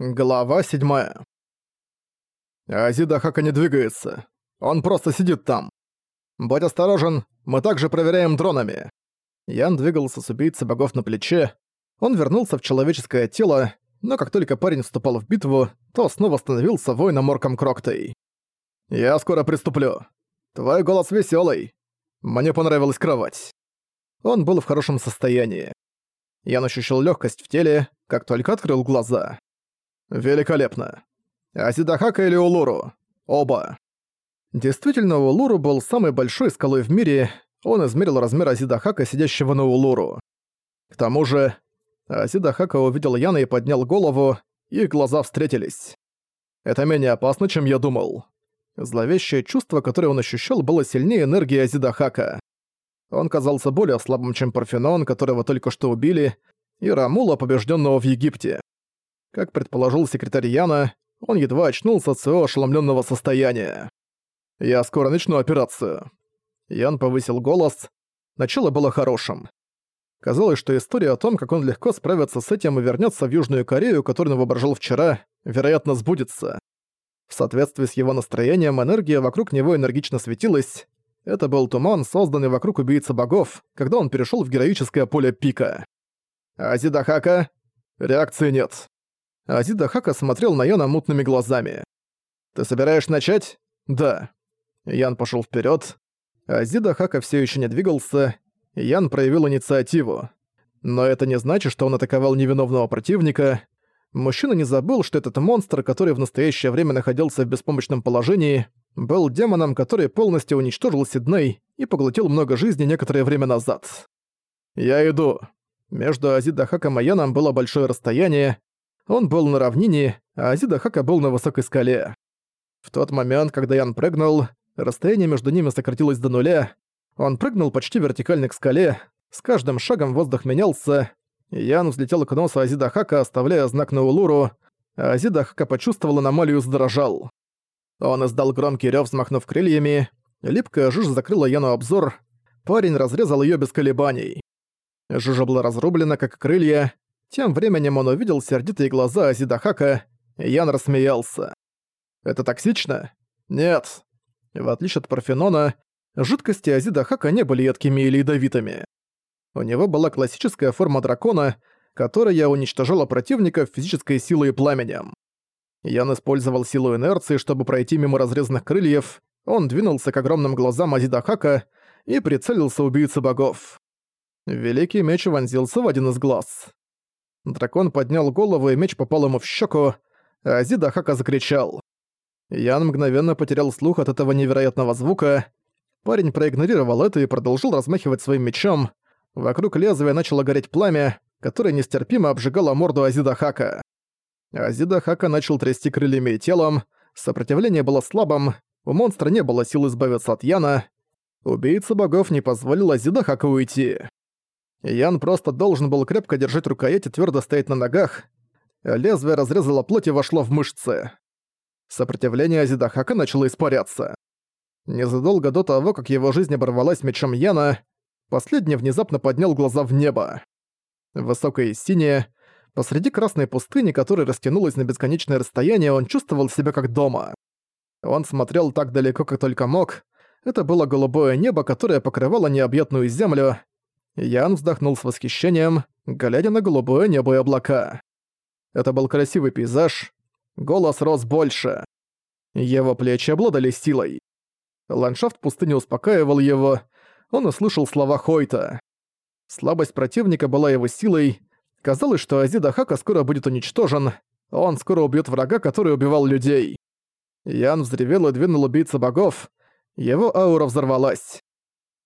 Глава 7. Азида Хака не двигается. Он просто сидит там. Будь осторожен, мы также проверяем дронами. Ян двигался с убийцей богов на плече. Он вернулся в человеческое тело, но как только парень вступал в битву, то снова становился воином Орком Кроктой. «Я скоро приступлю. Твой голос веселый. Мне понравилась кровать». Он был в хорошем состоянии. Ян ощущал легкость в теле, как только открыл глаза. Великолепно. Асидахака или Улуру? Оба. Действительно, Улуру был самой большой скалой в мире, он измерил размер Азидахака, сидящего на Улуру. К тому же, Азидахака увидел Яна и поднял голову, их глаза встретились. Это менее опасно, чем я думал. Зловещее чувство, которое он ощущал, было сильнее энергии Азидахака. Он казался более слабым, чем Парфенон, которого только что убили, и Рамула, побежденного в Египте. Как предположил секретарь Яна, он едва очнулся от своего ошеломленного состояния. «Я скоро начну операцию». Ян повысил голос. Начало было хорошим. Казалось, что история о том, как он легко справится с этим и вернется в Южную Корею, которую он воображал вчера, вероятно, сбудется. В соответствии с его настроением, энергия вокруг него энергично светилась. Это был туман, созданный вокруг убийцы богов, когда он перешел в героическое поле пика. «Азидахака?» Реакции нет. Азида Хака смотрел на Яна мутными глазами. «Ты собираешь начать?» «Да». Ян пошел вперед. Азида Хака все еще не двигался. Ян проявил инициативу. Но это не значит, что он атаковал невиновного противника. Мужчина не забыл, что этот монстр, который в настоящее время находился в беспомощном положении, был демоном, который полностью уничтожил Сидней и поглотил много жизни некоторое время назад. «Я иду». Между Азида Хаком и Яном было большое расстояние, он был на равнине, а Азида Хака был на высокой скале. В тот момент, когда Ян прыгнул, расстояние между ними сократилось до нуля. Он прыгнул почти вертикально к скале, с каждым шагом воздух менялся. Ян взлетел к носу Азида Хака, оставляя знак на Улуру, а Азида Хака почувствовал аномалию и задрожал. Он издал громкий рёв, взмахнув крыльями. Липкая жижа закрыла Яну обзор. Парень разрезал её без колебаний. Жижа была разрублена, как крылья, тем временем он увидел сердитые глаза Азидахака, и Ян рассмеялся. «Это токсично?» «Нет». В отличие от Парфенона, жидкости Азидахака не были едкими или ядовитыми. У него была классическая форма дракона, которая уничтожала противника физической силой и пламенем. Ян использовал силу инерции, чтобы пройти мимо разрезанных крыльев, он двинулся к огромным глазам Азидахака и прицелился убийце богов. Великий меч вонзился в один из глаз. Дракон поднял голову, и меч попал ему в щеку, а Зида Хака закричал. Ян мгновенно потерял слух от этого невероятного звука. Парень проигнорировал это и продолжил размахивать своим мечом. Вокруг лезвия начало гореть пламя, которое нестерпимо обжигало морду Азида Хака. Азида Хака начал трясти крыльями и телом, сопротивление было слабым, у монстра не было сил избавиться от Яна. Убийца богов не позволил Азида Хака уйти. Ян просто должен был крепко держать рукоять и твердо стоять на ногах. Лезвие разрезало плоть и вошло в мышцы. Сопротивление Азидахака начало испаряться. Незадолго до того, как его жизнь оборвалась мечом Яна, последний внезапно поднял глаза в небо. Высокое и синее, посреди красной пустыни, которая растянулась на бесконечное расстояние, он чувствовал себя как дома. Он смотрел так далеко, как только мог. Это было голубое небо, которое покрывало необъятную землю, Ян вздохнул с восхищением, глядя на голубое небо и облака. Это был красивый пейзаж. Голос рос больше. Его плечи обладали силой. Ландшафт пустыни успокаивал его. Он услышал слова Хойта. Слабость противника была его силой. Казалось, что Азида Хака скоро будет уничтожен. Он скоро убьет врага, который убивал людей. Ян взревел и двинул убийца богов. Его аура взорвалась.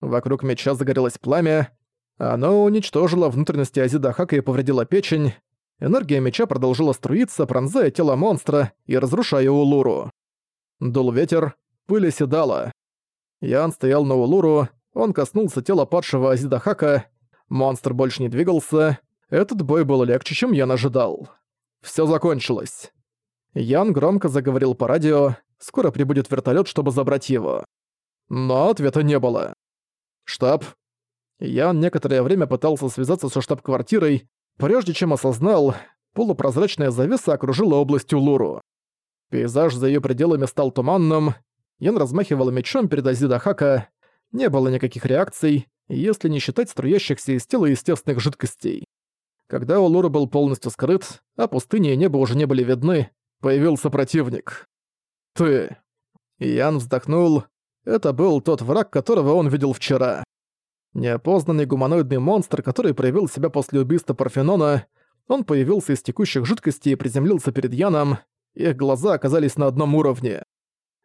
Вокруг меча загорелось пламя, оно уничтожило внутренности Азидахака и повредило печень. Энергия меча продолжила струиться, пронзая тело монстра и разрушая Улуру. Дул ветер, пыль оседала. Ян стоял на Улуру, он коснулся тела падшего Азидахака. Монстр больше не двигался. Этот бой был легче, чем Ян ожидал. Всё закончилось. Ян громко заговорил по радио, скоро прибудет вертолёт, чтобы забрать его. Но ответа не было. «Штаб, Ян некоторое время пытался связаться со штаб-квартирой, прежде чем осознал, полупрозрачная завеса окружила область Улуру. Пейзаж за ее пределами стал туманным, Ян размахивал мечом перед Азидахака, не было никаких реакций, если не считать струящихся из тела естественных жидкостей. Когда Улура был полностью скрыт, а пустыни и небо уже не были видны, появился противник. «Ты...» Ян вздохнул. Это был тот враг, которого он видел вчера. Неопознанный гуманоидный монстр, который проявил себя после убийства Парфенона, он появился из текущих жидкостей и приземлился перед Яном, их глаза оказались на одном уровне.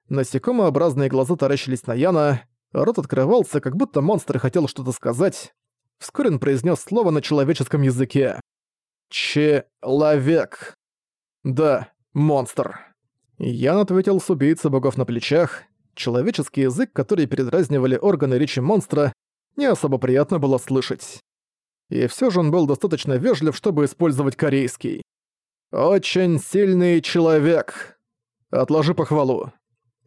Насекомообразные глаза таращились на Яна, рот открывался, как будто монстр хотел что-то сказать. Вскоре он произнес слово на человеческом языке. «Человек». «Да, монстр». Ян ответил с убийцей богов на плечах. Человеческий язык, который передразнивали органы речи монстра, не особо приятно было слышать. И все же он был достаточно вежлив, чтобы использовать корейский. «Очень сильный человек. Отложи похвалу».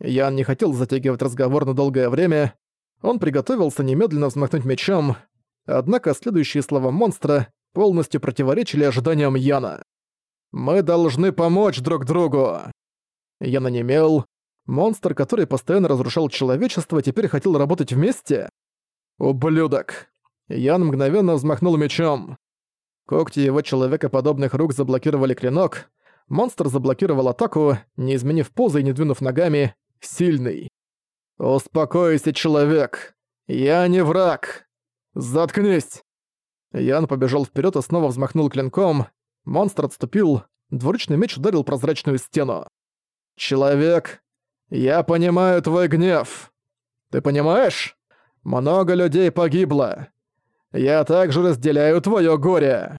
Ян не хотел затягивать разговор на долгое время. Он приготовился немедленно взмахнуть мечом, однако следующие слова монстра полностью противоречили ожиданиям Яна. «Мы должны помочь друг другу!» Ян онемел. Монстр, который постоянно разрушал человечество, теперь хотел работать вместе? «Ублюдок!» Ян мгновенно взмахнул мечом. Когти его человекоподобных рук заблокировали клинок. Монстр заблокировал атаку, не изменив позы и не двинув ногами. Сильный. «Успокойся, человек! Я не враг! Заткнись!» Ян побежал вперед и снова взмахнул клинком. Монстр отступил. Двуручный меч ударил прозрачную стену. «Человек, я понимаю твой гнев. Ты понимаешь? Много людей погибло. Я также разделяю твое горе!»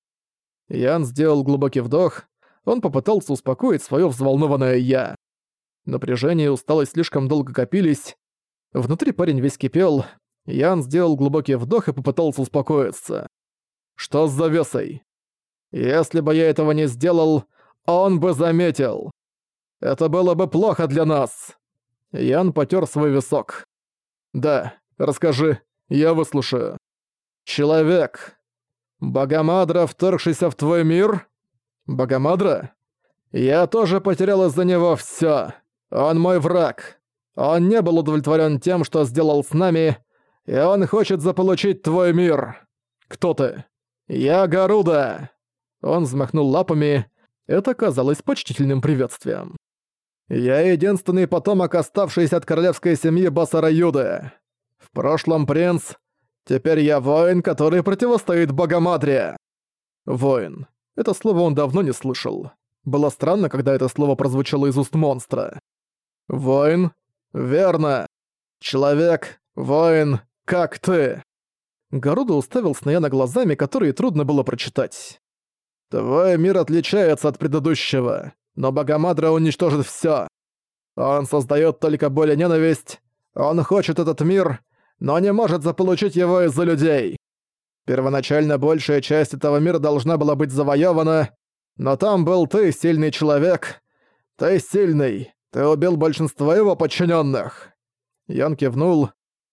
Ян сделал глубокий вдох. Он попытался успокоить свое взволнованное «я». Напряжение и усталость слишком долго копились. Внутри парень весь кипел. Ян сделал глубокий вдох и попытался успокоиться. «Что с завесой?» «Если бы я этого не сделал, он бы заметил. Это было бы плохо для нас». Ян потер свой висок. «Да, расскажи, я выслушаю». «Человек. Богомадра, вторгшийся в твой мир?» «Богомадра?» «Я тоже потерял из-за него всё. Он мой враг. Он не был удовлетворен тем, что сделал с нами, и он хочет заполучить твой мир. Кто ты?» «Я Гаруда!» Он взмахнул лапами. Это казалось почтительным приветствием. «Я единственный потомок, оставшийся от королевской семьи Басара Юды. В прошлом принц, Теперь я воин, который противостоит Богомадре. Воин. Это слово он давно не слышал. Было странно, когда это слово прозвучало из уст монстра. Воин? Верно. Человек, воин, как ты. Гаруда уставился на глазами, которые трудно было прочитать. «Твой мир отличается от предыдущего, но Богомадра уничтожит всё. Он создает только боль и ненависть. Он хочет этот мир, но не может заполучить его из-за людей. Первоначально большая часть этого мира должна была быть завоевана, но там был ты, сильный человек. Ты сильный. Ты убил большинство его подчиненных. Ян кивнул.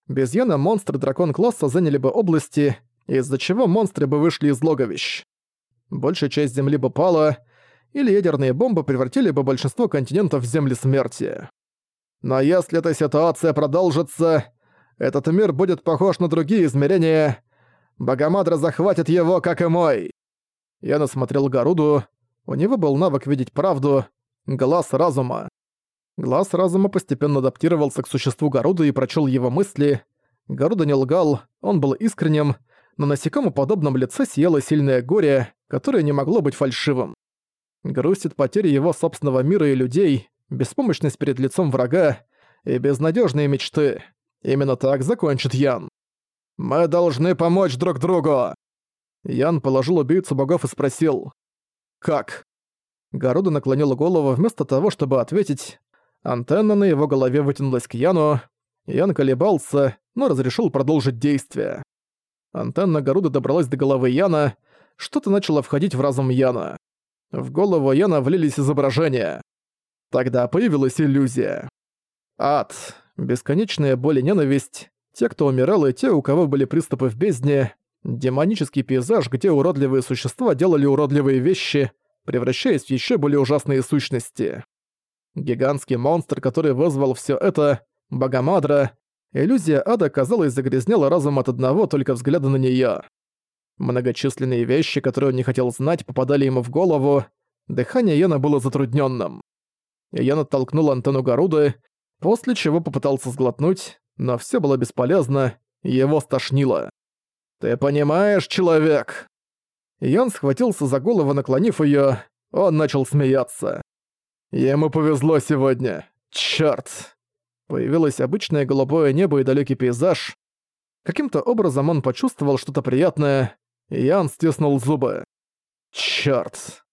Без Яна монстры дракон класса заняли бы области, из-за чего монстры бы вышли из логовищ. Большая часть земли бы пала, или ядерные бомбы превратили бы большинство континентов в земли смерти. Но если эта ситуация продолжится, этот мир будет похож на другие измерения. Богомадра захватит его, как и мой. Я насмотрел Гаруду. У него был навык видеть правду. Глаз разума. Глаз разума постепенно адаптировался к существу Гаруды и прочел его мысли. Гаруда не лгал, он был искренним, но на насекомоподобном лице сияло сильное горе, которое не могло быть фальшивым. Грусть от потери его собственного мира и людей, беспомощность перед лицом врага и безнадежные мечты. Именно так закончит Ян. «Мы должны помочь друг другу!» Ян положил убийцу богов и спросил. «Как?» Гаруда наклонила голову вместо того, чтобы ответить. Антенна на его голове вытянулась к Яну. Ян колебался, но разрешил продолжить действие. Антенна Гаруда добралась до головы Яна, что-то начало входить в разум Яна. В голову Яна влились изображения. Тогда появилась иллюзия. Ад. Бесконечная боль и ненависть, те, кто умирал, и те, у кого были приступы в бездне, демонический пейзаж, где уродливые существа делали уродливые вещи, превращаясь в еще более ужасные сущности. Гигантский монстр, который вызвал все это, Богомадра, иллюзия ада, казалось, загрязняла разум от одного только взгляда на нее. Многочисленные вещи, которые он не хотел знать, попадали ему в голову, дыхание Яна было затрудненным. Ян оттолкнул антенну Гаруды, после чего попытался сглотнуть, но все было бесполезно, его стошнило. «Ты понимаешь, человек?» Ян схватился за голову, наклонив ее. он начал смеяться. «Ему повезло сегодня. Чёрт!» Появилось обычное голубое небо и далекий пейзаж. Каким-то образом он почувствовал что-то приятное, и Ян стиснул зубы. «Чёрт!»